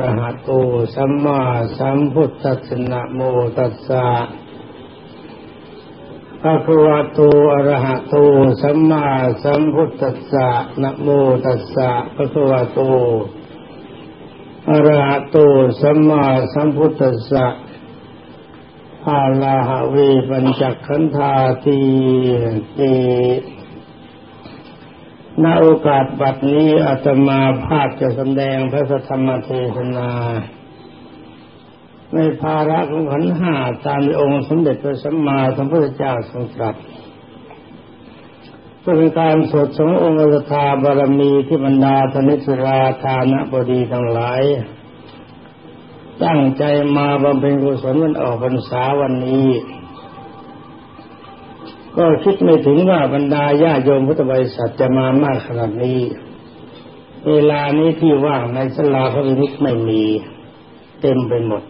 ระหะโตสัมมาสัมพุทธัสสนะโมตัสสะภะคะวะโตอรหะโตสัมมาสัมพุทธัสสะนะโมตัสสะภะคะวะโตอรหะโตสัมมาสัมพุทธัสสะภาลาหะเวปัญจขันธาตีตี ณโอกาสบัดนี้อาตมาภาพจะแสดงพระธรรมเทศนา ในภาระของขันห้าตามองค์สมเด็จพระสัมมาสัมพุทธเจ้าทรงตรัสเพื่อเป็นการสดสงองค์สถาบารมีที่บรรดาธนิสราธานบดีทั้งหลาย ตั้งใจมาบำเพ็ญกุศลวันออกพรรษาวันนี้ ก็คิดไม่ถึงว่าบรรดาญาโยมพุทธบริษัทจะมามากขนาดนี้ เวลานี้ที่ว่างในสลาพระวินิจไม่มีเต็มไปหมด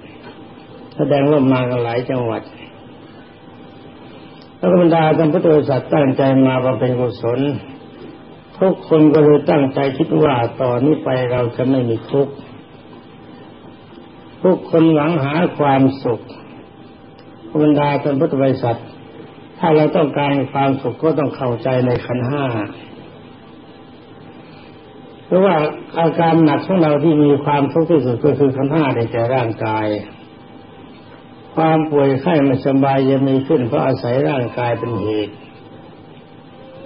แสดงว่ามากันหลายจังหวัดแล้วบรรดาท่านพุทธบริษัทตั้งใจมาบำเพ็ญกุศลทุกคนก็เลยตั้งใจคิดว่าต่อนนี้ไปเราจะไม่มีทุกข์ทุกคนหวังหาความสุขบรรดาท่านพุทธบริษัท ถ้าเราต้องการความสุขก็ต้องเข้าใจในขันห้าเพราะว่าอาการหนักของเราที่มีความทุกข์ที่สุดก็คือขันห้าในใจร่างกาย ความป่วยไข้ไม่สบายจะมีขึ้นเพราะอาศัยร่างกายเป็นเหตุ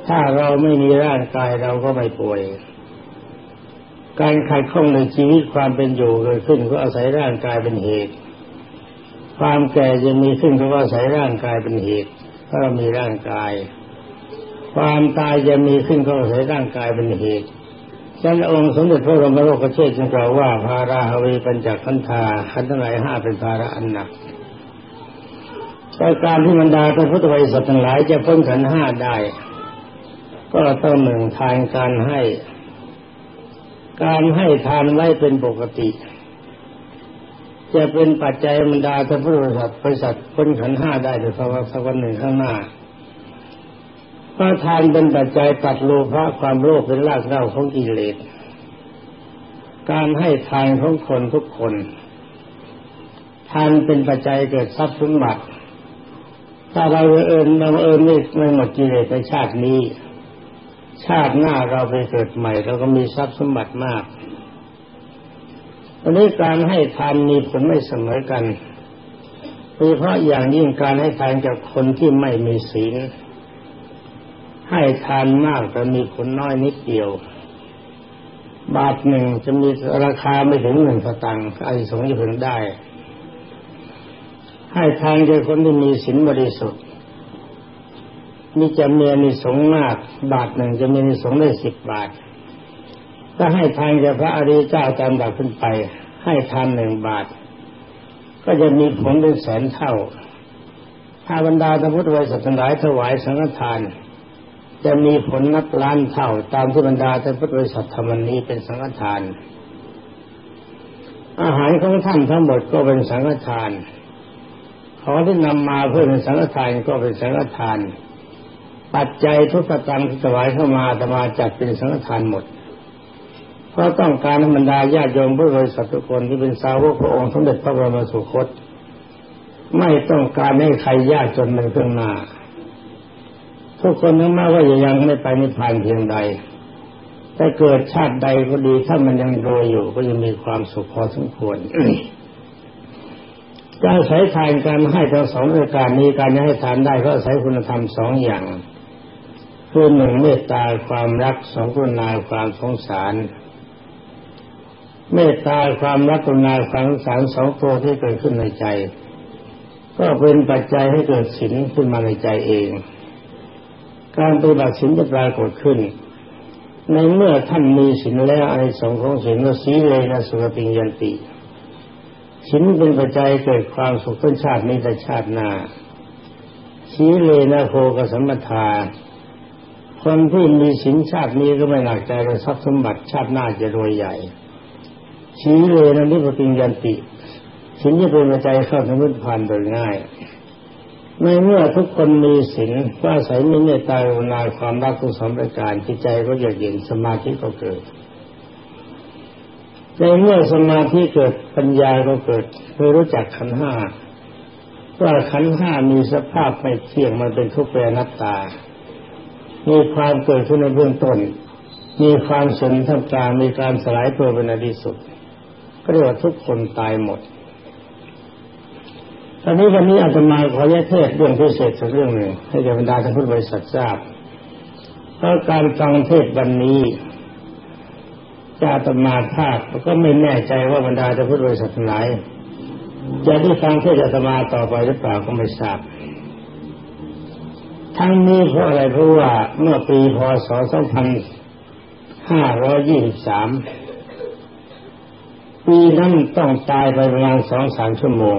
ถ้าเราไม่มีร่างกายเราก็ไม่ป่วยการขัดข้องในชีวิตความเป็นอยู่เกิดขึ้นก็อาศัยร่างกายเป็นเหตุ ความแก่จะมีขึ้นก็อาศัยร่างกายเป็นเหตุ ถ้าเรามีร่างกาย ความตายจะมีขึ้นก็อาศัยร่างกายเป็นเหตุฉะนั้นองค์สมเด็จพระบรมโลกเชษจึงกล่าวว่าภาราฮวีปัญจขันธาขันธ์ทั้งหลายห้าเป็นภาระอันหนักแต่การที่บรรดาพระพุทธบริษัททั้งหลายจะพ้นขันห้าได้ ก็ต้องหนึ่งทานการให้ การให้ทานไว้เป็นปกติ จะเป็นปัจจัยบรรดาท่านพุทธบริษัทบริษัทพ้นขันห้าได้ในสักวันหนึ่งข้างหน้าพระทานเป็นปัจจัยตัดโลภะความโลภเป็นรากเหง้าของกิเลส การให้ทานของคนทุกคน ทานเป็นปัจจัยเกิดทรัพย์สมบัติ ถ้าเราเอิญเราเอิญไม่ไม่หมดกิเลสในชาตินี้ ชาติหน้าเราไปเกิดใหม่เราก็มีทรัพย์สมบัติมาก อันนี้การให้ทานมีผลไม่เสมอกันโดยเฉพาะอย่างยิ่งการให้ทานกับคนที่ไม่มีศีล ให้ทานมากแต่มีผลน้อยนิดเดียว บาทหนึ่งจะมีราคาไม่ถึงหนึ่งสตางค์ไอ้สงจะพึงได้ ให้ทานกับคนที่มีศีลบริสุทธิ์มีจะมีนิสงมาก บาทหนึ่งจะมีนิสงได้สิบบาท ถ้าให้ทานแก่พระอริยเจ้าจำดับขึ้นไป ให้ทานหนึ่งบาท ก็จะมีผลเป็นแสนเท่า ถ้าบรรดาธรรมุทธวิสัทหลายถวายสังฆทาน จะมีผลนับล้านเท่า ตามที่บรรดาธรรมุทธวิสัทธรรมนี้เป็นสังฆทาน อาหารของท่านทั้งหมดก็เป็นสังฆทานของที่นำมาเพื่อเป็นสังฆทานก็เป็นสังฆทาน ปัจจัยทุกประการที่ถวายเข้ามาธรรมาจัดเป็นสังฆทานหมด เพราะต้องการบรรดาญาติโยมผู้บริสุทธิ์ทุกคนที่เป็นสาวกพระองค์สมเด็จพระบรมสุคต ไม่ต้องการให้ใครยากจนเป็นเครื่องหน้าทุกคนนึกมาว่ายังไม่ไปนิพพานเพียงใดแต่เกิดชาติใดก็ดีถ้ามันยังรวยอยู่ก็ยังมีความสุขพอสมควรการใช้ทานการให้ทั้งสองรายการนี้การให้ทานได้ก็ใช้คุณธรรมสองอย่างคือหนึ่งเมตตาความรักสองกรุณาความสงสาร เมตตาความรักกรุณาความสงสารสองตัวที่เกิดขึ้นในใจ ก็เป็นปัจจัยให้เกิดศีลขึ้นมาในใจเอง การปฏิบัติศีลจะปรากฏขึ้น ในเมื่อท่านมีศีลแล้วอนิสงส์ของศีลก็สีเลยนะสุขปิญญาติศีลเป็นปัจจัยเกิดความสุขต้นชาตินี้แต่ชาติหน้าสีเลนะโคกสัมมทาคนที่มีสินชาตินี้ก็ไม่หนักใจในทรัพย์สมบัติชาติหน้าจะรวยใหญ่ ชีเลนะนิพพิยันติสิ่งที่เป็นใจเข้าถึงนิพพานโดยง่าย ในเมื่อทุกคนมีศีลก็อาศัยมีเมตตาอุณาความรักทุกสองประการจิตใจก็จะเย็นสมาธิก็เกิด ในเมื่อสมาธิเกิดปัญญาก็เกิดเคยรู้จักขันห้าว่าขันห้ามีสภาพไม่เที่ยงมันเป็นทุกข์เป็นนัตตา มีความเกิดขึ้นในเบื้องต้น มีความสนท่ามกลางมีการสลายตัวเป็นอดีสุด ก็เรียกว่าทุกคนตายหมดตอนนี้วันนี้อาตมาขอแยกเทศเรื่องพิเศษสักเรื่องหนึ่งให้แก่บรรดาท่านผู้บริษัททราบเพราะการฟังเทศวันนี้จะอาตมาภาพก็ไม่แน่ใจว่าบรรดาท่านผู้บริษัทไหนจะได้ฟังเทศอาตมาต่อไปหรือเปล่าก็ไม่ทราบทั้งนี้เพราะอะไรเพราะว่าเมื่อปีพศ 2523 ปีนั้นต้องตายไปประมาณสองสามชั่วโมง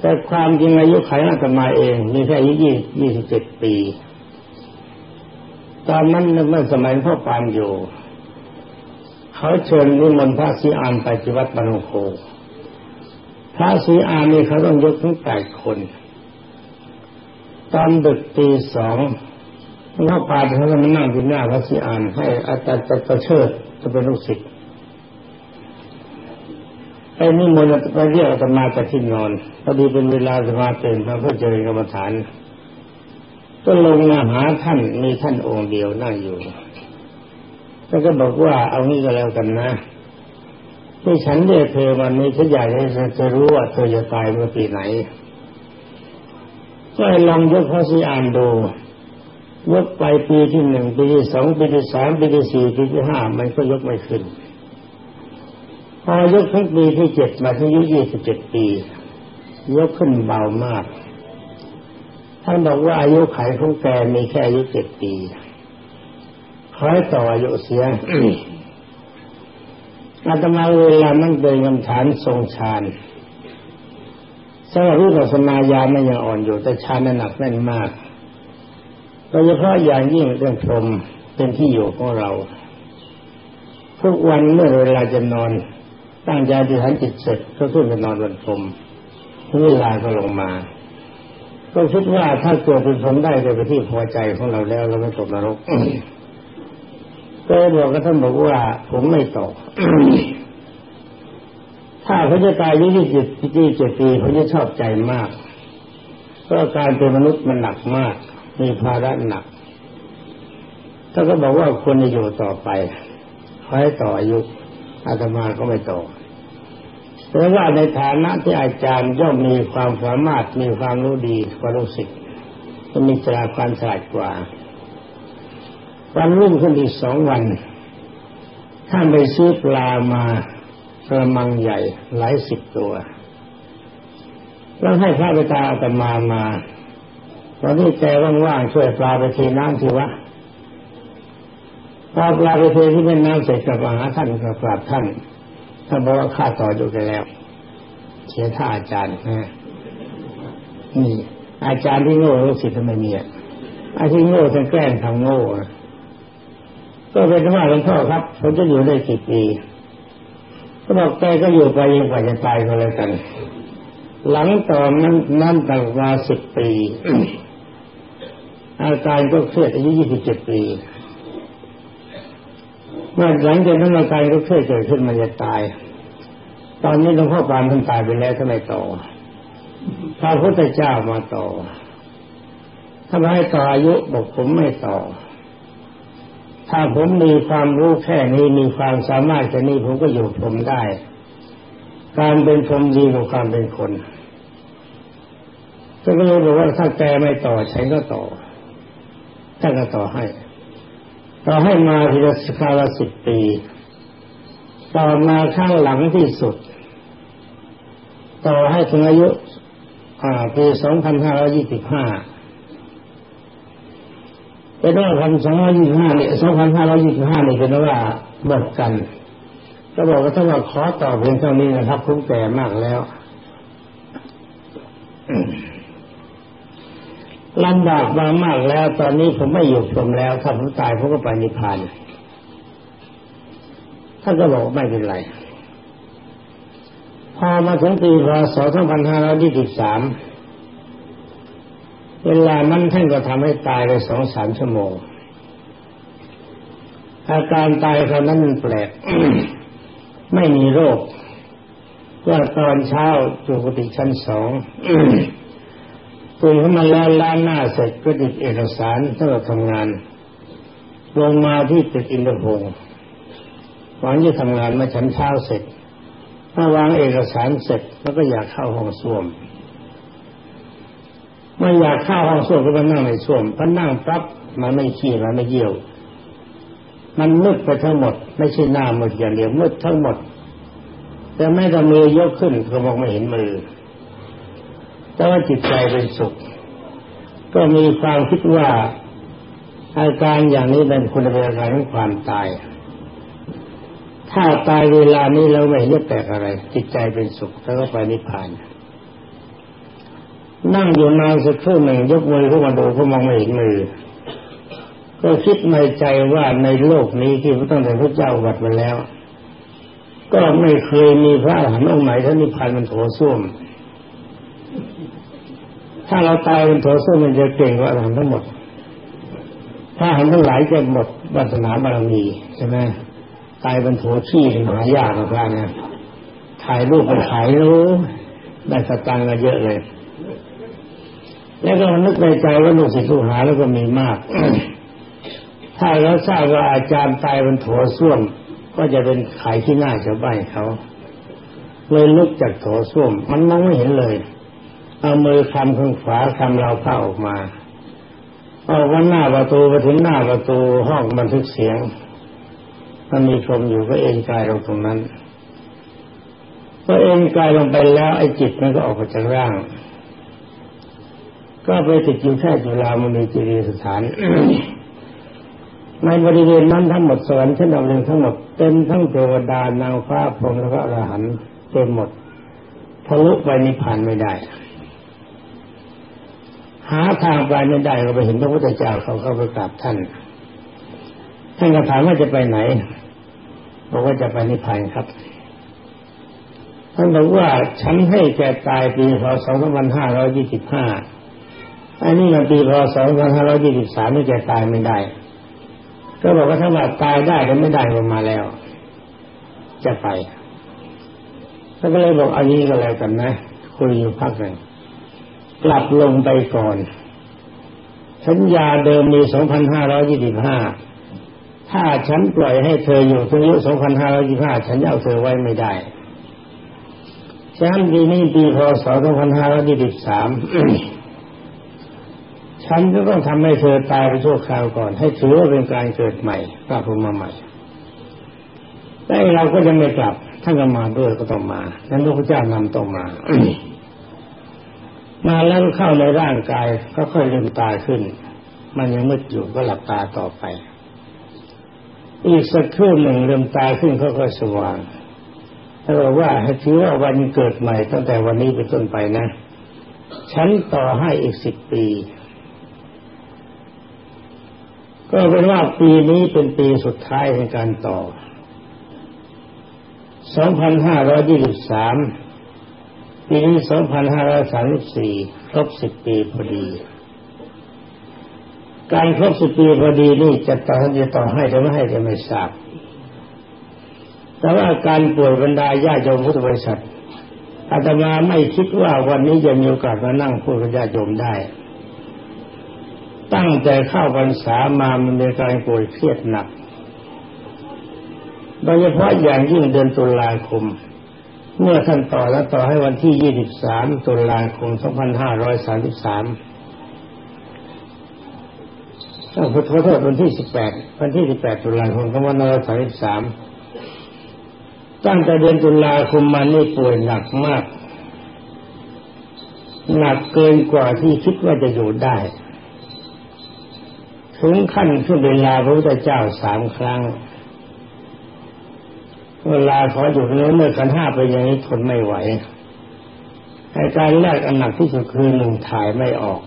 แต่ความจริงอายุไขอาตมาเอง มีแค่อายุยี่สิบเจ็ดปี ตอนนั้นเมื่อสมัยพ่อปานอยู่ เขาเชิญนิมนต์พระศรีอานไปที่วัดบางโคพระศรีอานนี่เขาต้องยกทั้งแปดคน ตอนดึกตีสองพ่อปานเขาจะมานั่งที่หน้าพระศรีอานให้อาจารย์จะเชิดจะเป็นลูกศิษย์ ไอ้นี่มนต์ไปเรียกอาตมาจากที่นอนพอดีเป็นเวลาสมาตื่นมาเพื่อเจริญกรรมฐาน ก็ลงมาหาท่านมีท่านองค์เดียวนั่งอยู่แล้วก็บอกว่าเอางี้ก็แล้วกันนะที่ฉันเรียกเธอวันนี้ฉันอยากให้เธอจะรู้ว่าเธอจะตายเมื่อปีไหนก็ลองยกพระสีอ่านดูยกไปปีที่หนึ่งปีที่สองปีที่สามปีที่สี่ปีที่ห้ามันก็ยกไม่ขึ้น พอยกทั้งปีที่เจ็ดมาถึงอายุยี่สิบเจ็ดปี ยกขึ้นเบามาก ท่านบอกว่าอายุไขของแกมีแค่อายุเจ็ดปีขอให้ต่ออายุเสียอาตมาเวลานั่งเดินกำฐานทรงฌานสำหรับรูปสมาญาไม่ยังอ่อนอยู่แต่ฌานนั้นหนักแน่นมากโดยเฉพาะอย่างยิ่งเรื่องพรมเป็นที่อยู่ของเรา ทุกวันเมื่อเวลาจะนอน ตั้งใจที่ฐานจิตเสร็จก็ขึ้นไปนอนบนพรมเวลาก็ลงมา ก็คิดว่าถ้าเกิดเป็นผมได้จะไปที่พอใจของเราแล้วเราไม่ตกนรกก็บอกกับท่านบอกว่า ผมไม่ตกถ้าเขาจะตายยี่สิบปีเจ็ดปีเขาจะชอบใจมาก เพราะการเป็นมนุษย์มันหนักมาก มีภาระหนักถ้านก็บอกว่าควรจะอยู่ต่อไปขอให้ต่ออายุ อาตมาก็ไม่โตแต่ว่าในฐานะที่อาจารย์ย่อมมีความสามารถมีความรู้ดีกว่าลูกศิษย์ก็มีจราความฉลาดกว่า วันรุ่งขึ้นอีกสองวันท่านไปซื้อปลามากระมังใหญ่หลายสิบตัวแล้วให้พระไปตาอาตมามาวันนี้แกว่างๆช่วยปลาไปเทน้ำทีวะ พอปลาไปเทที่เป็นน้ำเสร็จกับมาหาท่านกับกราบท่านท่านบอกว่าข้าต่ออยู่กันแล้วเสียท่าอาจารย์นะนี่ อาจารย์ที่โง่ลูกศิษย์ทำไมมีอะไอ้ที่โง่ท่านแกล้งทำโง่ก็เป็นว่าหลวงพ่อครับผมจะอยู่ได้กี่ปีก็บอกแกก็อยู่ไปยังกว่าจะตายก็แล้วกัน หลังตอนนั้นนั่นตั้งมาสิบปี อาการย์ก็เครียดอายุยี่สิบเจ็ดปี เมื่อหลังจากนั้นอาการก็เคยเกิดขึ้นมันจะตาย ตอนนี้หลวงพ่อปานท่านตายไปแล้วทำไมต่อพระพุทธเจ้ามาต่อถ้าไม่ให้ต่ออายุบอกผมไม่ต่อ ถ้าผมมีความรู้แค่นี้มีความสามารถแค่นี้ผมก็อยู่ผมได้ การเป็นผมดีกว่าความเป็นคนก็เลยบอกว่าถ้าแกไม่ต่อฉันก็ต่อท่านก็ต่อให้ ต่อให้มาทีละสกาละสิบปี ต่อมาข้างหลังที่สุด ต่อให้ถึงอายุปีสองพันห้าร้อยี่สิบห้าเป็นว่าพันสองร้อยี่สิบห้าเนี่ยสองพันห้าร้อยี่สิบห้าเนี่เป็นว่าหมดกัน ก็บอกว่าถ้าว่าขอต่อเพียงเท่านี้นะครับคุ้มแก่มากแล้ว ลำบากมามากแล้ว ตอนนี้ผมไม่อยู่ชมแล้วถ้าผมตายผมก็ไปนิพพานท่านก็บอกไม่เป็นไร พอมาถึงปีพศ2523 เวลานั้นท่านก็ทำให้ตายไปสองสามชั่วโมง อาการตายคราวนั้นมันแปลก ไม่มีโรค ว่าตอนเช้าอยู่กุฏิชั้นสอง ตื่นขึ้นมาแล้วล้างหน้าเสร็จก็ติดเอกสารตั้งแต่ทำงาน ลงมาที่ตึกอินทรพงศ์หวังจะทำงานมาชั้นเช้าเสร็จถ้าวางเอกสารเสร็จแล้วก็อยากเข้าห้องส้วมไม่อยากเข้าห้องส้วมก็มานั่งในส้วมพอนั่งปั๊บมันไม่ขี้มันไม่เยี่ยว มันมืดไปทั้งหมด ไม่ใช่หน้ามืดอย่างเดียวมืดทั้งหมด แต่ไม่แต่มือยกขึ้นก็มองไม่เห็นมือ แต่ว่าจิตใจเป็นสุข ก็มีความคิดว่าอาการอย่างนี้เป็นคุณเป็นอาการของความตาย ถ้าตายเวลานี้เราไม่เห็นแปลกอะไร จิตใจเป็นสุขแล้วก็ไปนิพพาน นั่งอยู่นานสักครู่หนึ่งยกมือขึ้นมาดูก็มองไม่เห็นมือ ก็คิดในใจว่าในโลกนี้ที่พระตั้งแต่พระเจ้าวัดมาแล้ว ก็ไม่เคยมีพระอรหันต์องค์ไหนท่านนิพพานมันโถส้วม ถ้าเราตายเป็นโถส้วมมันจะเก่งกว่าอรหันต์ทั้งหมด ถ้าหันทั้งหลายจะหมดวาสนาบารมีใช่ไหมตายเป็นโถขี้หายากนะพระเนี่ถ่ายรูปไปขายรู้ได้สตางค์ก็เยอะเลย แล้วก็นึกในใจว่าลูกศิษย์ลูกหาแล้วก็มีมาก ถ้าเราทราบว่าอาจารย์ตายบนโถส้วมก็จะเป็นขายที่หน้าชาวบ้านเขา เลยลุกจากโถส้วมมันมองไม่เห็นเลย เอามือคำข้างฝาคำเราเข้าออกมาออกว่าหน้าประตูไปถึงหน้าประตูห้องบันทึกเสียงมันมีชมอยู่ก็เอ็นกายลงตรงนั้นก็เอ็นกายลงไปแล้วไอ้จิตมันก็ออกมาจากร่าง ก็ไปติดอยู่แค่จุฬามณีจิรีสถานในบริเวณนั้นทั้งหมดสวรรค์ชั้นดาวดึงทั้งหมดเต็มทั้งเทวดานางฟ้าพรหมแล้วก็อรหันต์เต็มหมดทะลุไปนิพพานไม่ได้ หาทางไปไม่ได้ก็ไปเห็นพระพุทธเจ้าเขาเข้าไปกราบท่าน ท่านก็ถามว่าจะไปไหนบอกว่าจะไปนิพพานครับท่านบอกว่าฉันให้แกตายปีพศ2525 อันนี้มันปีพศ2523นี่แกตายไม่ได้ ก็บอกว่าถ้าว่าตายได้ก็ไม่ได้ก็มาแล้ว จะไปท่านก็เลยบอกอันนี้ก็แล้วกันนะคุยอยู่พักหนึ่ง กลับลงไปก่อน สัญญาเดิมมี 2,525 ถ้าฉันปล่อยให้เธออยู่ถึงอายุ 2,525 ฉันเอาเธอไว้ไม่ได้ฉันปีนี้ปีพศ 2523ฉันจะต้องทำให้เธอตายไปชั่วคราวก่อน ให้ถือว่าเป็นการเกิดใหม่กลับมาใหม่แต่เราก็ยังไม่กลับท่านก็มาด้วยก็ต้องมานั้นพระเจ้านำต้องมา มาแล้วเข้าในร่างกายก็ค่อยลืมตาขึ้น มันยังมืดอยู่ก็หลับตาต่อไป อีกสักครู่หนึ่งลืมตาขึ้นก็ค่อยสว่างถ้าบอกว่าให้ถือว่าวันเกิดใหม่ตั้งแต่วันนี้เป็นต้นไปนะ ฉันต่อให้อีกสิบปี ก็เป็นว่าปีนี้เป็นปีสุดท้ายในการต่อ2,523 ปีนี้ 2,534 ครบ 10 ปีพอดี การครบ 10 ปีพอดีนี่จะต่อจะต่อให้หรือไม่ให้จะไม่ทราบ แต่ว่าการป่วยบรรดาญาโยมพุทธบริษัทอาตมาไม่คิดว่าวันนี้จะมีโอกาสมานั่งพูดกับญาติโยมได้ ตั้งแต่เข้าพรรษามามันมีการป่วยเครียดหนัก โดยเฉพาะอย่างยิ่งเดือนตุลาคม เมื่อท่านต่อแล้วต่อให้วันที่ 23 ตุลาคม 2533ต้องขอโทษวันที่ 18 วันที่ 18 ตุลาคม 2533 ตั้งแต่เดือนตุลาคมมานี่ป่วยหนักมาก หนักเกินกว่าที่คิดว่าจะอยู่ได้ ถึงขั้นขึ้นเวลาพระพุทธเจ้าสามครั้ง เวลาขออยู่เนื้อเมื่อกันห้าไปอย่างนี้ทนไม่ไหวอาการแรกอันหนักที่สุดคือหนึ่งถ่ายไม่ออก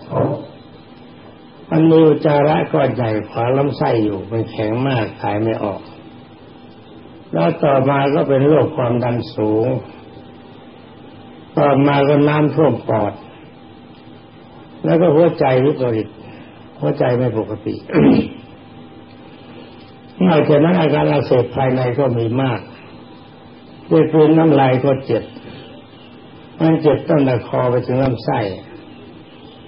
มันมีอุจาระก้อนใหญ่ขวาลำไส้อยู่มันแข็งมากถ่ายไม่ออก แล้วต่อมาก็เป็นโรคความดันสูง ต่อมาก็น้ำท่วมปอด แล้วก็หัวใจวิปริตหัวใจไม่ปกตินอกจากนั้นอาการอักเสบภายในก็มีมาก ด้วยกลืนน้ำลายก็เจ็บ มันเจ็บตั้งแต่คอไปถึงลำไส้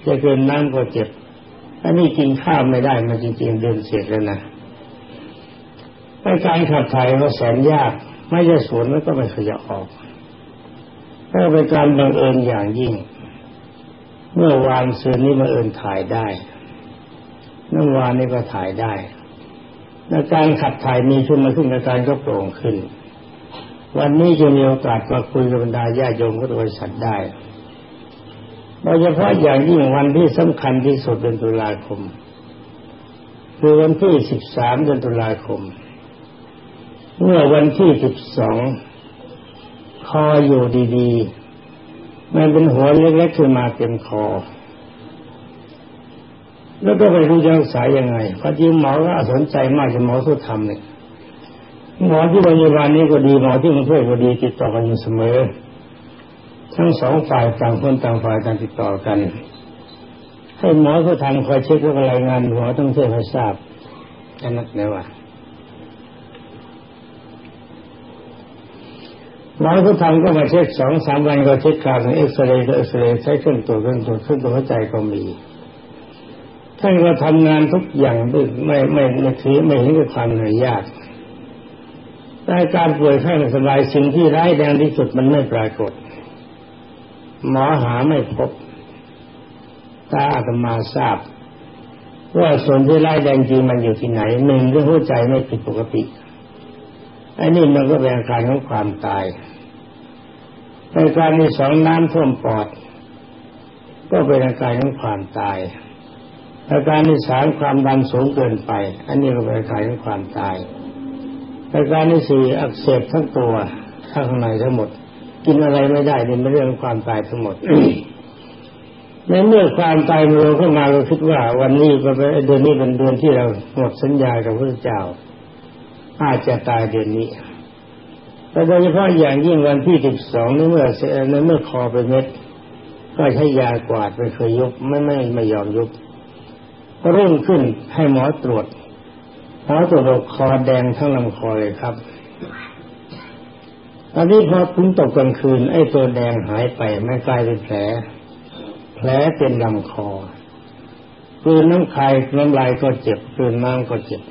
จะเกินน้ำก็เจ็บอันนี้กินข้าวไม่ได้มาจริงๆเดินเสร็จแล้วนะการขับถ่ายก็แสนยาก ไม่จะสวนมันก็ไม่ขยับออกถ้าเป็นการบังเอิญอย่างยิ่ง เมื่อวานซื้อนี้มาเอิญถ่ายได้เมื่อวานนี้ก็ถ่ายได้และการขับถ่ายมีขึ้นมาขึ้นอาการก็โปร่งขึ้น วันนี้จะมีโอกาสมาคุยกับบรรดาญาโยมก็บริษัทได้โดยเฉพาะอย่างยิ่งวันที่สำคัญที่สุดเดือนตุลาคม คือวันที่สิบสามเดือนตุลาคม เมื่อวันที่สิบสองคออยู่ดีๆมันเป็นหัวเล็กๆขึ้นมาเต็มคอ แล้วก็ไปรู้จะรักษายังไงพอจริงหมอก็สนใจมากจะหมอสุธรรมเนี่ย หมอที่โรงพยาบาลนี้ก็ดีหมอที่กรุงเทพก็ดีติดต่อกันอยู่เสมอ ทั้งสองฝ่ายต่างคนต่างฝ่ายต่างติดต่อกัน ให้หมอเขาทำคอยเช็คแล้วก็รายงานหมอต้องเทศให้ทราบแค่นั้นเลยว่าหมอเขาทำก็มาเช็คสองสามวันก็เช็คการเอ็กซเรย์ก็เอ็กซเรย์ใช้เครื่องตรวจเครื่องตรวจเครื่องตรวจหัวใจก็มีท่านก็ทำงานทุกอย่างด้วยไม่ไม่ไม่ถือไม่เห็นกับความเหนื่อยยาก แต่การป่วยไข้ไม่สบายสิ่งที่ร้ายแรงที่สุดมันไม่ปรากฏ หมอหาไม่พบตาอาตมาทราบ ว่าส่วนที่ร้ายแรงจริงมันอยู่ที่ไหนหนึ่งเรื่องหัวใจไม่ผิดปกติอ้นี่มันก็เป็นอาการของความตายในการมีสองน้ำท่วมปอด ก็เป็นอาการของความตายอาการที่สามความดันสูงเกินไป อันนี้ก็เป็นอาการของความตาย อาการที่สี่อักเสบทั้งตัวข้างในทั้งหมด กินอะไรไม่ได้นี่เป็นเรื่องความตายทั้งหมดในเมื่อความตายมันเข้ามาเราคิดว่า วันนี้ก็เป็นเดือนนี้เป็นเดือนที่เราหมดสัญญากับพระเจ้า อาจจะตายเดือนนี้แต่โดยเฉพาะอย่างยิ่งวันที่สิบสองในเมื่อในเมื่อคอเป็นเม็ด ก็ใช้ยากวาดไปเคยยุบไม่ไม่ไม่ยอมยุบรุ่งขึ้นให้หมอตรวจ หมอตรวคอแดงทั้งลำคอเลยครับอันนี้พอพึ่งตกกลางคืน ไอ้ตัวแดงหายไปไม่กลายเป็นแผล แผลเป็นลำคอคืนน้ำคายน้ำลายก็เจ็บคืนน้ำก็เจ็บ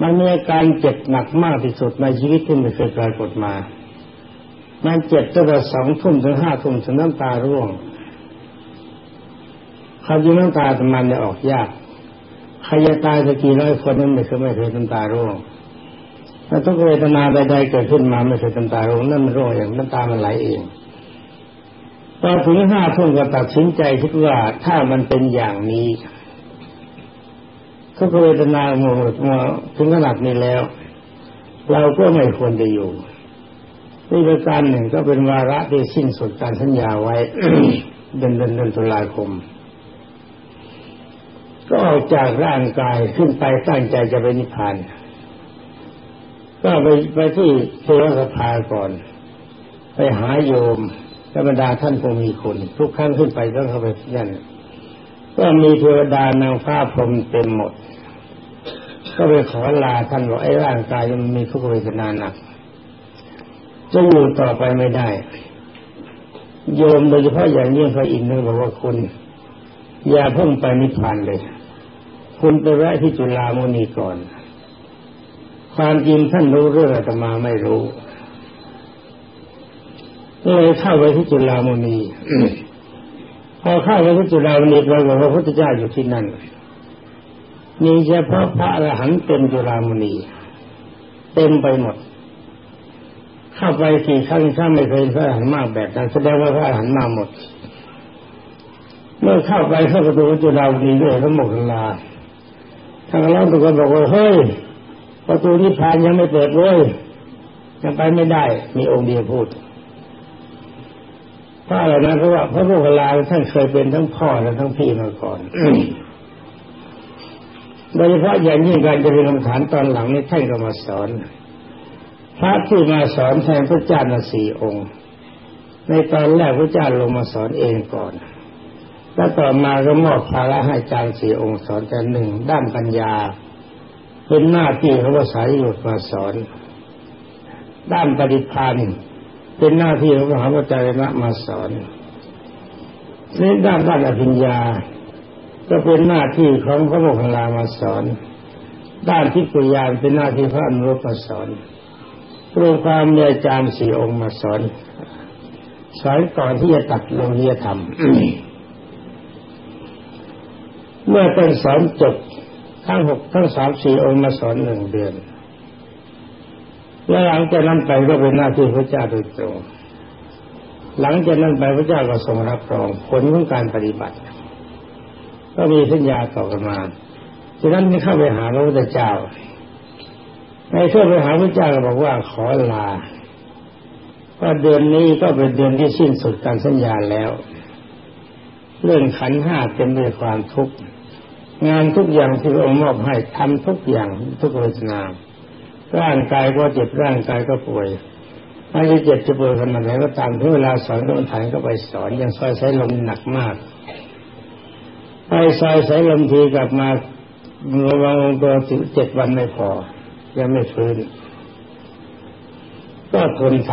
มันมีอาการเจ็บหนักมากที่สุดในชีวิตที่ไม่เคยปรากฏมา มันเจ็บตั้งแต่สองทุ่มถึงห้าทุ่มถึงน้ำตาร่วงความจริงน้ำตาตมันจะออกยาก ใครจะตายสักกี่ร้อยคนนั้นไม่เคยไม่เคยน้ำตาร่วงถ้าทุกเวทนาใดๆเกิดขึ้นมาไม่เคยน้ำตาร่วงนั่นมันร่วงอย่างน้ำตามันไหลเองพอถึงห้าทุ่มก็ตัดสินใจคิดว่าถ้ามันเป็นอย่างนี้ทุกเวทนาหมดมาถึงขนาดนี้แล้ว เราก็ไม่ควรจะอยู่นี่เป็นการหนึ่งก็เป็นวาระที่สิ้นสุดการสัญญาไว้ เดือนเดือนเดือนตุลาคม ก็ออกจากร่างกายขึ้นไปตั้งใจจะไปนิพพาน ก็ไปไปที่เทวสภาก่อน ไปหาโยมธรรมดาท่านคงมีคน ทุกครั้งขึ้นไปต้องเข้าไปนั่นก็มีเทวดานางฟ้าพรมเต็มหมด ก็ไปขอลาท่านว่าไอ้ร่างกายมันมีทุกเวทนาหนักจะอยู่ต่อไปไม่ได้ โยมโดยเฉพาะอย่างยิ่งพระอินทร์บอกว่าคุณ อย่าพุ่งไปนิพพานเลย คุณไปแวะที่จุฬามณีก่อน ความจริงท่านรู้เรื่องอาตมาไม่รู้เลยเข้าไปที่จุฬามณีพอเข้าไปที่จุฬามณีปรากฏว่าพระพุทธเจ้าอยู่ที่นั่นมีเฉพาะพระอรหันต์เต็มจุฬามณีเต็มไปหมด เข้าไปกี่ครั้งถ้าไม่เคยพระอรหันต์มากแบบนั้นแสดงว่าพระอรหันต์มาหมด เมื่อเข้าไปเข้าประตูจุฬามณีด้วยทั้งหมดลา ทางร้องตุกคนบอกว่าเฮ้ยประตูนิพพานยังไม่เปิดเลยยังไปไม่ได้ มีองค์เดียวพูดพราะอะไรนะเพราะว่าพระพุทธลาท่านเคยเป็นทั้งพ่อและทั้งพี่มาก่อนโดยเฉพาะอย่างยิ่งการจะเป็นคำฐานตอนหลังนี้ท่านก็มาสอน พระที่มาสอนแทนพระเจ้านาสี่องค์ ในตอนแรกพระเจ้าลงมาสอนเองก่อน แล้วต่อมาก็มอบภาระให้อาจารย์สี่องค์สอนแต่หนึ่งด้านปัญญา เป็นหน้าที่ของภาษาหยุดมาสอน ด้านปฏิภาณเป็นหน้าที่ของมหาวิทยาลัยมาสอนนี่ด้านด้านอภิญญา ก็เป็นหน้าที่ของพระโมคคัลลามาสอน ด้านทิพยานเป็นหน้าที่พระอนุรุปมาสอนรวมความมีอาจารย์สี่องค์มาสอนสอนก่อนที่จะตัดโลเรียธรรม เมื่อเป็นสอนจบทั้งหกทั้งสามสี่องค์มาสอนหนึ่งเดือน แล้วหลังจากนั้นไปก็เป็นหน้าที่พระเจ้าโดยตรง หลังจากนั้นไปพระเจ้าก็ทรงรับรองผลของการปฏิบัติ ก็มีสัญญาต่อกันมาฉะนั้นไม่เข้าไปหาพระพุทธเจ้าในเข้าไปหาพระเจ้าก็บอกว่าขอลาว่าเดือนนี้ก็เป็นเดือนที่สิ้นสุดการสัญญาแล้ว เรื่องขันห้าเต็มด้วยความทุกข์ งานทุกอย่างที่องค์มอบให้ทำทุกอย่างทุกเวทนา ร่างกายก็เจ็บร่างกายก็ป่วยไม่จะเจ็บจะป่วยขนาดไหนก็ตามที่เวลาสอนก็ถ่ายก็ไปสอนยังซอยใช้ลมหนักมาก ไปซอยใช้ลมทีกลับมาระวังตัวเจ็ดวันไม่พอ ยังไม่ฟื้น ก็ทนท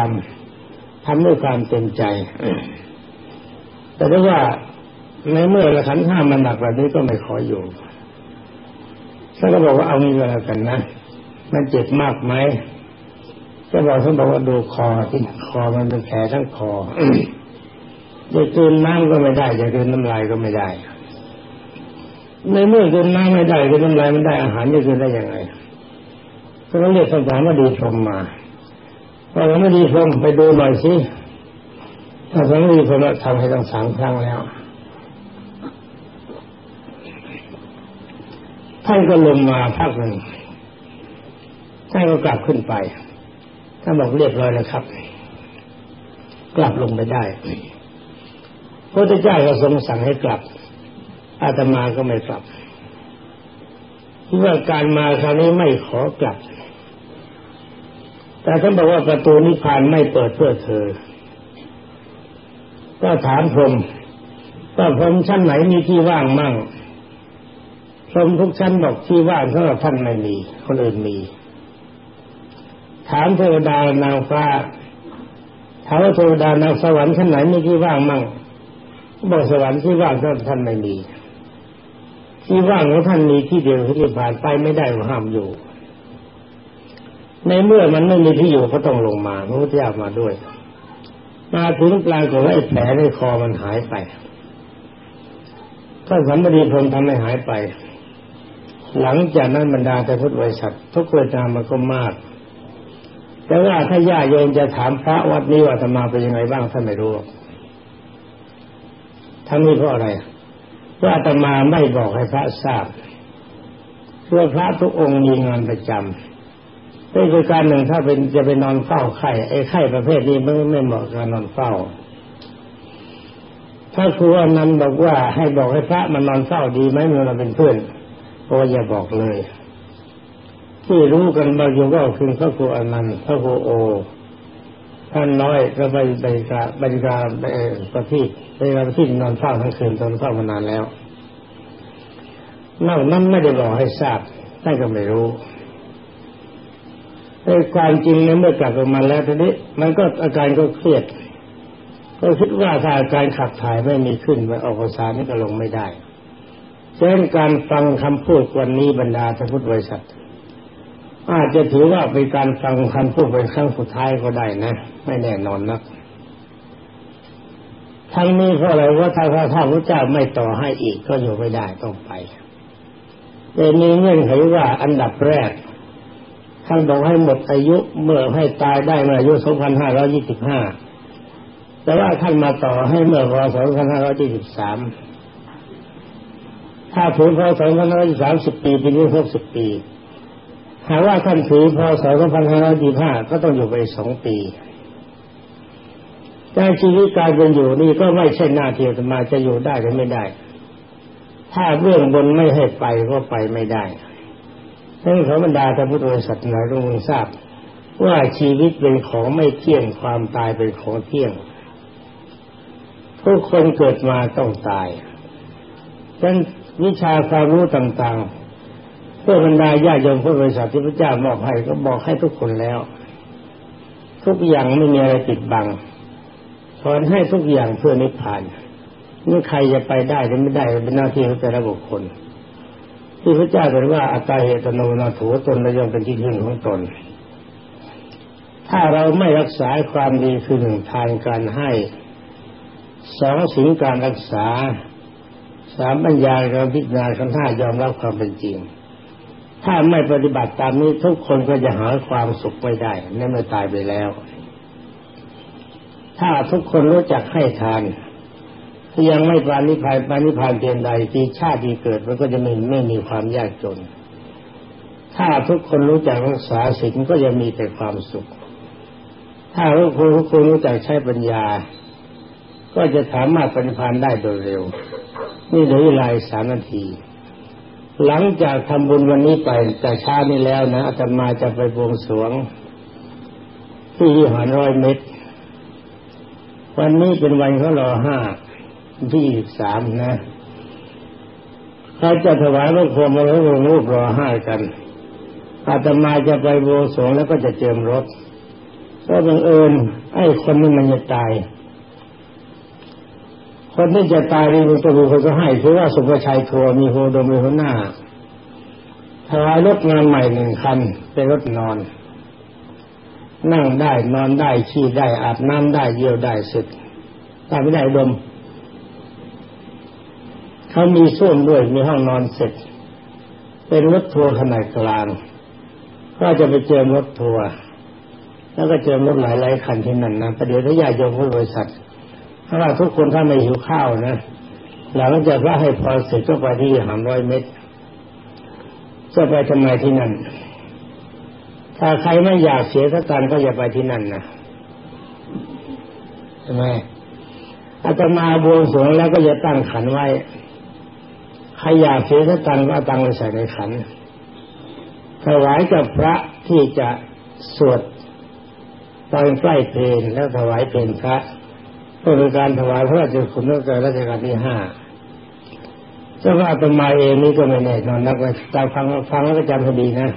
ำทำด้วยความเต็มใจ แต่ถ้าว่า ในเมื่อละขันห้ามันหนักแบบนี้ก็ไม่ขออยู่ท่านก็บอกว่าเอางี้ก็แล้วกันนะ มันเจ็บมากไหมก็บอกท่านบอกว่าดูคอที่คอมันเป็นแผลทั้งคอจะกินน้ำก็ไม่ได้จะกินน้ำลายก็ไม่ได้ในเมื่อกินน้ำไม่ได้กินน้ำลายไม่ได้อาหารจะกินได้ยังไงก็ต้องเรียกสถานว่าดีชมมาพอเราไม่ดีชมไปดูหน่อยสิถ้าสังดีชมทำให้ตั้งสามครั้งแล้ว ท่านก็ลงมาพักหนึ่งท่านก็กลับขึ้นไปท่านบอกเรียบร้อยแล้วครับ กลับลงไปได้พระพุทธเจ้าก็ทรงสั่งให้กลับ อาตมาก็ไม่กลับที่ว่าการมาคราวนี้ไม่ขอกลับ แต่ท่านบอกว่าประตูนิพพานไม่เปิดเพื่อเธอ ก็ถามพรมว่าพรมชั้นไหนมีที่ว่างมั่ง พรมทุกชั้นบอกที่ว่างสำหรับท่านไม่มี คนอื่นมี ถามเทวดานางฟ้าถามว่าเทวดานางสวรรค์ชั้นไหนมีที่ว่างมั่งบอกสวรรค์ที่ว่างสำหรับท่านไม่มี ที่ว่างของท่านมีที่เดียวที่ผ่านไปไม่ได้ห้ามอยู่ ในเมื่อมันไม่มีที่อยู่ก็ต้องลงมาพระพุทธเจ้ามาด้วย มาถึงกลางก็ไอ้แผลในคอมันหายไปถ้าสัมปดีพรมทำให้หายไป หลังจากนั้นบรรดาแต่พุทธบริษัททุกเวทนามันก็มาก แต่ว่าถ้าญาโยมจะถามพระวัดนี้ว่าธรรมาเป็นยังไงบ้างท่านไม่รู้ทั้งนี้เพราะอะไรว่าธรรมาไม่บอกให้พระทราบเพื่อพระทุกองค์มีงานประจำเป็นการหนึ่งถ้าเป็นจะไปนอนเฝ้าไข้ไอ้ไข้ประเภทนี้ไม่ไม่เหมาะกับนอนเฝ้า ถ้าครูอนันต์บอกว่าให้บอกให้พระมันนอนเฝ้าดีไหมเมื่อเราเป็นเพื่อน โอ้อย่าบอกเลยที่รู้กันบาอยู่ก็คือพระครูอนันต์พระครูโอ ท่านน้อยก็ไปไปกาบริการไปประทีปไปประทีปนอนเฝ้าทั้งคืนตอนเฝ้ามานานแล้วนอกนั้นไม่ได้บอกให้ทราบท่านก็ไม่รู้แต่ความจริงเนี่ยเมื่อกลับมาแล้วทีนี้ มันก็อาการก็เครียด ก็คิดว่าถ้าอาการขับถ่ายไม่มีขึ้นไปออกภาษานี่ก็ลงไม่ได้ เช่นการฟังคำพูดวันนี้บรรดาท่านพุทธบริษัท อาจจะถือว่าเป็นการฟังคำพูดเป็นครั้งสุดท้ายก็ได้นะ ไม่แน่นอนนะทั้งนี้เพราะอะไรว่าถ้าพระท่านพระเจ้าไม่ต่อให้อีกก็อยู่ไม่ได้ต้องไปแต่มีเงื่อนไขว่าอันดับแรกท่านบอกให้หมดอายุเมื่อให้ตายได้เมื่ออายุ 2525 แต่ว่าท่านมาต่อให้เมื่อพศ2523 ถ้าถือพศ2530 ปีปีนี้60 ปีหากว่าท่านถือพศ2525ก็ต้องอยู่ไปสองปีแต่ชีวิตการเป็นอยู่นี่ก็ไม่ใช่หน้าที่จะมาจะอยู่ได้หรือไม่ได้ ถ้าเบื้องบนไม่ให้ไปก็ไปไม่ได้ทั้งขอบรรดาท่านพุทธบริษัทหลายรงทราบ ว่าชีวิตเป็นของไม่เที่ยงความตายเป็นของเที่ยงทุกคนเกิดมาต้องตายฉะนั้น วิชาความรู้ต่างๆ เพื่อบรรดาญาโยมผู้บริษัทที่พระเจ้ามอบให้ก็บอกให้ทุกคนแล้ว ทุกอย่างไม่มีอะไรปิดบังสอนให้ทุกอย่างเพื่อนิพพานเมื่ใครจะไปได้หรือไม่ได้เป็นหน้าที่ของแต่ละบุคคล ที่พระเจ้าตรัสว่าอัตตาเหตโนนาถูตนระยงเป็นที่พึ่งของตน ถ้าเราไม่รักษาความดีคือหนึ่งทานการให้สองสิ่งการรักษา สามปัญญาการพิจารณาขั้นห้ายอมรับความเป็นจริง ถ้าไม่ปฏิบัติตามนี้ทุกคนก็จะหาความสุขไม่ได้ในเมื่อตายไปแล้ว ถ้าทุกคนรู้จักให้ทานยังไม่ปานิพานปานิพานเพียงใดที่ชาติที่เกิดมันก็จะไม่ไม่มีความยากจน ถ้าทุกคนรู้จักรักษาศีลก็จะมีแต่ความสุข ถ้าทุกคนทุกคนรู้จักใช้ปัญญา ก็จะสามารถปฏิพานได้โดยเร็ว นี่เหลือเวลาสามนาที หลังจากทำบุญวันนี้ไปแต่ช้านี้แล้วนะอาตมาจะไปบวงสรวง ที่วิหารร้อยเมตรวันนี้เป็นวันเขารอห้าที่สิบสามนะเขาจะถวายพระพรหมแล้วงรูปรอห้ากัน อาตมาจะไปโบสงแล้วก็จะเจิมรถก็บังเอิญไอ้คนนี้มันจะตาย คนที่จะตายนี่มันตัวคนก็ให้คือว่าสุภชัยทัวมีโฮโดมีหัวหน้าถวายรถงานใหม่หนึ่งคัน เป็นรถนอน นั่งได้นอนได้ขี่ได้อาบน้ำได้เยี่ยวได้สุดตายไม่ได้ดมเขามีส้วมด้วยมีห้องนอนเสร็จ เป็นรถทัวร์ขนาดกลาง ก็จะไปเจอรถทัวร์แล้วก็เจอรถหลายหลายคันที่นั่นนะประเดี๋ยวถ้าญาติโยมผู้บริษัท ถ้าว่าทุกคนถ้าไม่หิวข้าวนะหลังจากว่าให้พอเสร็จก็ไปที่หามร้อยเมตรจะไปทำไมที่นั่น ถ้าใครไม่อยากเสียสักการก็อย่าไปที่นั่นนะใช่ไหมอาตมาบวงสรวงแล้วก็จะตั้งขันไว้ใครอยากเสียสตังก็ตั้งไปใส่ในขันถวายกับพระที่จะสวดตอนใกล้เพลนแล้วถวายเพลนพระ เพื่อเป็นการถวายพระราชคุณตั้งแต่รัชกาลที่ห้าเจ้าว่าตมาเองนี่ก็ไม่แน่นอนนักตามฟังฟังแล้วก็จำให้ดีนะ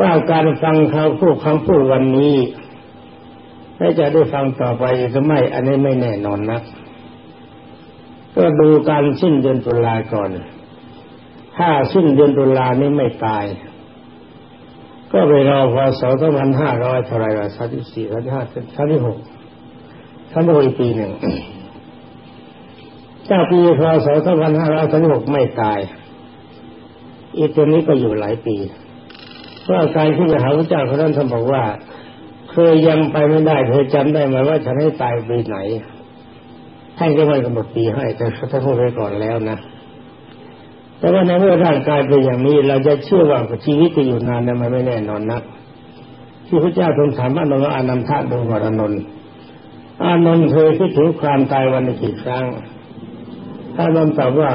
ว่าการฟังเขาพูดคำพูดวันนี้ถ้าจะได้ฟังต่อไปหรือไม่ อันนี้ไม่แน่นอนนัก ก็ดูการสิ้นเดือนตุลาก่อน ถ้าสิ้นเดือนตุลานี้ไม่ตาย ก็ไปรอพศสองพันห้าร้อยเท่าไรละสามสิบสี่สามสิบห้าสามสิบหก สามสิบหกปีหนึ่งเจ้าปีพศสองพันห้าร้อยสิบหกไม่ตาย อีกตัวนี้ก็อยู่หลายปีเพราะการที่จะหาพระเจ้าเขาท่านท่านบอกว่า เคยยังไปไม่ได้เธอจำได้ไหมว่าฉันให้ตายปีไหนท่านก็ไม่กำหนดปีให้ แต่ท่านพูดไว้ก่อนแล้วนะแต่ว่าในเมื่อร่างกายเป็นอย่างนี้ เราจะเชื่อว่าชีวิตจะอยู่นานนั้นมันไม่แน่นอนนัก ที่พระเจ้าทรงถามว่าเราอานันทะดูวรนนท์ อานนท์เคยคิดถึงความตายวันละกี่ครั้งถ้านนท์ตอบว่า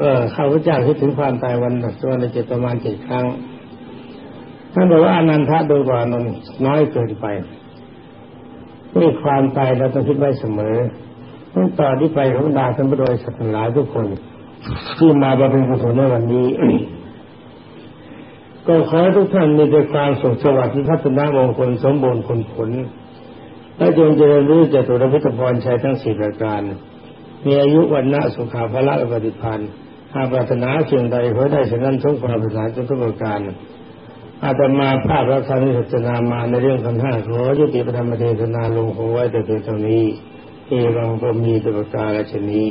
เออข้าพเจ้าคิดถึงความตายวันวันละเจ็ดประมาณเจ็ดครั้งท่านบอกว่าอนันทะดูวรนนท์น้อยเกินไปนี่ความตายเราต้องคิดไว้เสมอตั้งต่อที่ไปของดาท่านผู้โดยสัตว์หลายทุกคนที่มาบำเพ็ญกุศลในวันนี้ ก็ขอให้ทุกท่านมีแต่ความสุขสวัสดิ์ที่พัฒนามงคลสมบูรณ์ผลผล และจงเจริญรู้จตุรพิธพรชัยทั้งสี่ประการ มีอายุวันณะสุขาภละปฏิพันธ์หากปรารถนาสิ่งใดขอได้ฉะนั้นทุกความปรารถนาทุกประการอาตมาภาพรักษานิสนามาในเรื่องคำห้าขอยุติปธรรมเทศนาลงคงไว้แต่เพียงเท่านี้เอวังก็มีตระการชนี้